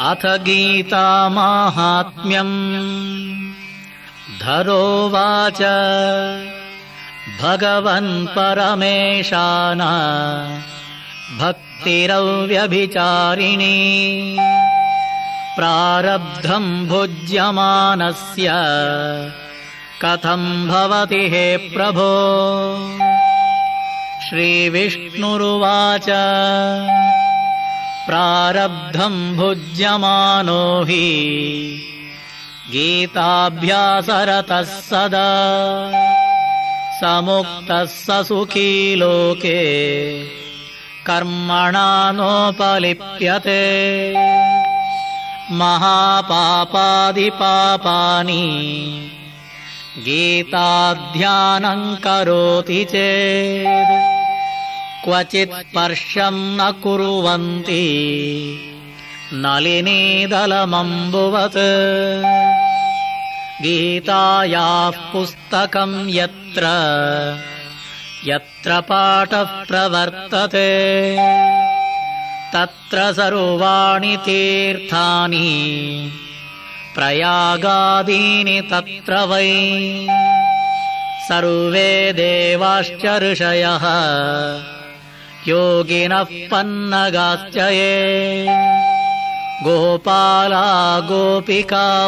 अथ गीतामाहात्म्यम् धरोवाच भगवन्परमेशान भक्तिरव्यभिचारिणी। प्रारब्धम् भुज्यमानस्य। कथम् भवति हे प्रभो? श्रीविष्णुरुवाच प्रारब्धम् भुज्यमानो हि गीताभ्यासरतः सदा। समुक्तः स सुखी लोके। कर्मणा नोपलिप्यते। महापापादिपापानि गीताध्यानम् करोति चेत् क्वचित् स्पर्शम् न कुर्वन्ति। नलिनीदलमम्बुवत्। गीतायाः पुस्तकम् यत्र यत्र पाठः प्रवर्तते तत्र सर्वाणि तीर्थानि। प्रयागादीनि तत्र वै। सर्वे देवाश्च ऋषयः योगिनः पन्नगाश्च ये गोपाला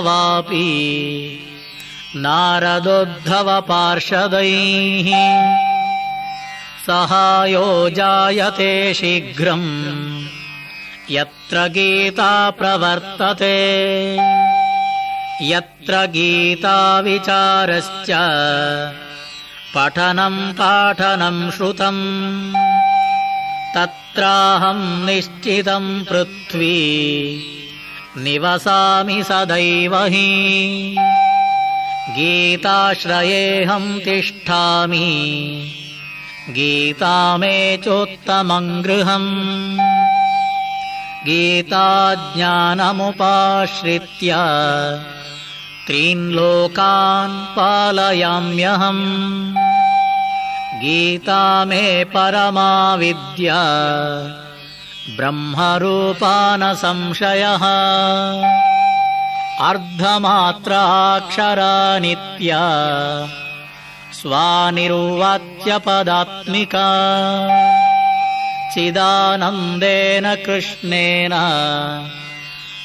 वापि। नारदोद्धवपार्षदैः सहायो जायते शीघ्रम्। यत्र गीता प्रवर्तते। यत्र गीताविचारश्च पठनम् पाठनम् श्रुतम् तत्राहम् निश्चितम् पृथ्वी। निवसामि सदैव हि। गीताश्रयेऽहम् तिष्ठामि। गीता मे चोत्तमम् गृहम्। गीताज्ञानमुपाश्रित्य त्रीन् लोकान् पालयाम्यहम् गीता मे परमा विद्या ब्रह्मरूपानसंशयः अर्धमात्राक्षरा नित्या स्वानिर्वाच्यपदात्मिका। चिदानन्देन कृष्णेन।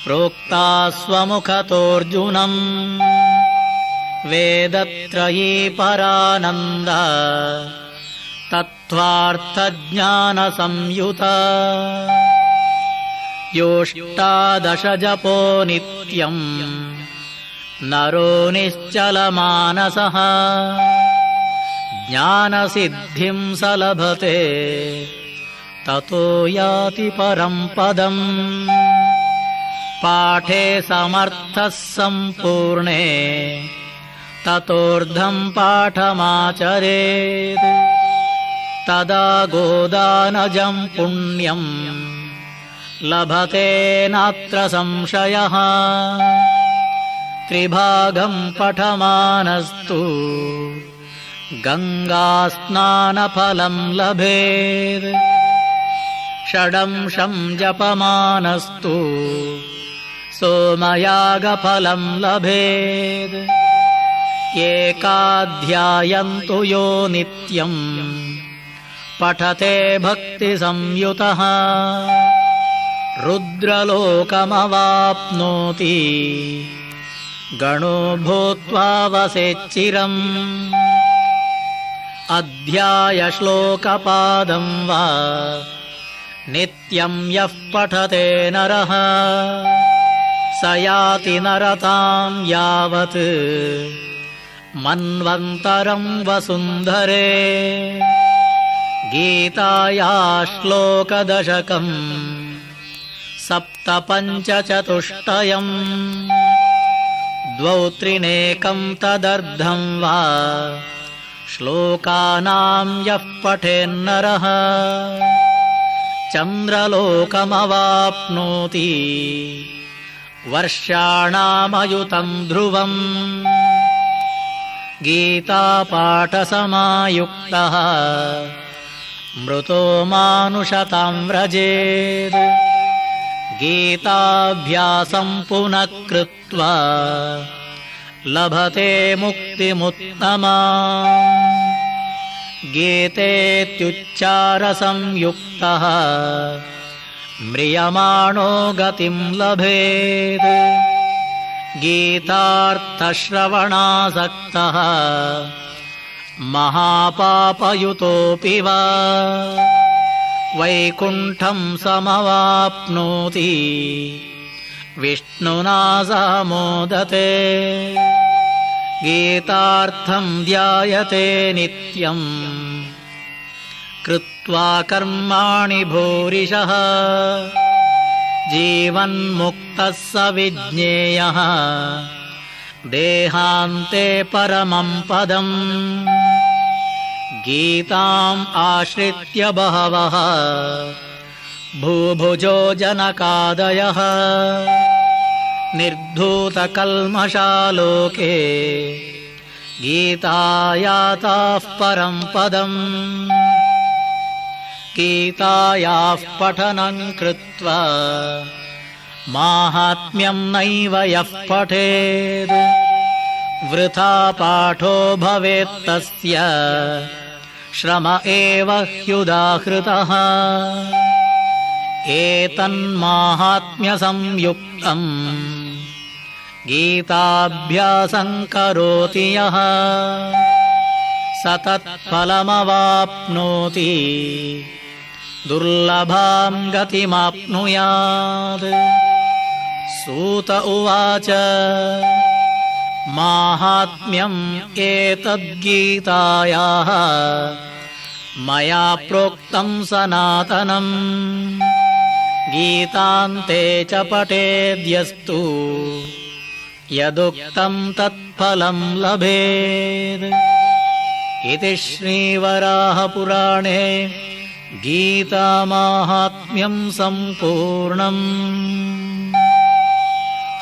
प्रोक्ता स्वमुखतोऽर्जुनम्। वेदत्रयी परानन्द तत्त्वार्थज्ञानसंयुता। योष्टादशजपो नित्यम्। नरो निश्चलमानसः। ज्ञानसिद्धिम् स लभते ततो याति परम् पदम्। पाठे समर्थः सम्पूर्णे। ततोऽर्धम् पाठमाचरेत् तदा गोदानजम् पुण्यम् लभते नात्र संशयः। त्रिभागम् पठमानस्तु। गङ्गास्नानफलम् लभेत्। षडंशम् जपमानस्तु। सोमयागफलम् लभेत्। एकाध्यायन्तु यो नित्यम् पठते भक्तिसंयुतः। रुद्रलोकमवाप्नोति। गणो भूत्वा वसेच्चिरम् अध्यायश्लोकपादम् वा। नित्यम् यः पठते नरः। स याति नरताम् यावत्। मन्वन्तरम् वसुन्धरे गीताया श्लोकदशकम् सप्तपञ्चचतुष्टयम् द्वौ त्रिनेकम् तदर्धम् वा श्लोकानाम् यः पठेन्नरः चन्द्रलोकमवाप्नोति वर्षाणामयुतम् ध्रुवम् गीतापाठसमायुक्तः मृतो मानुषताम् व्रजेत्। गीताभ्यासम् पुनः कृत्वा लभते मुक्तिमुत्तमा। गीतेत्युच्चारसंयुक्तः म्रियमाणो गतिम् लभेत्। गीतार्थश्रवणासक्तः महापापयुतोऽपि वा। वैकुण्ठम् समवाप्नोति। विष्णुना सह मोदते गीतार्थम् ध्यायते नित्यम्। कृत्वा कर्माणि भूरिशः जीवन्मुक्तः स विज्ञेयः देहान्ते परमम् पदम्। गीताम् आश्रित्य बहवः। भूभुजो जनकादयः। निर्धूतकल्मषालोके। गीतायाताः परम् पदम्। गीतायाः पठनम् कृत्वा माहात्म्यम् नैव यः पठेत् वृथा पाठो भवेत्तस्य श्रम एव ह्युदाहृतः। एतन्माहात्म्यसंयुक्तम्। गीताभ्यासम् करोति यः। स तत्फलमवाप्नोति दुर्लभाम् गतिमाप्नुयात् सूत उवाच। माहात्म्यम् एतद्गीतायाः। मया प्रोक्तम् सनातनम्। गीतान्ते च पठेद्यस्तु। यदुक्तम् तत्फलम् लभेत्। इति श्रीवराहपुराणे गीतामाहात्म्यम् सम्पूर्णम्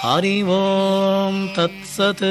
हरि ओम् तत्सत्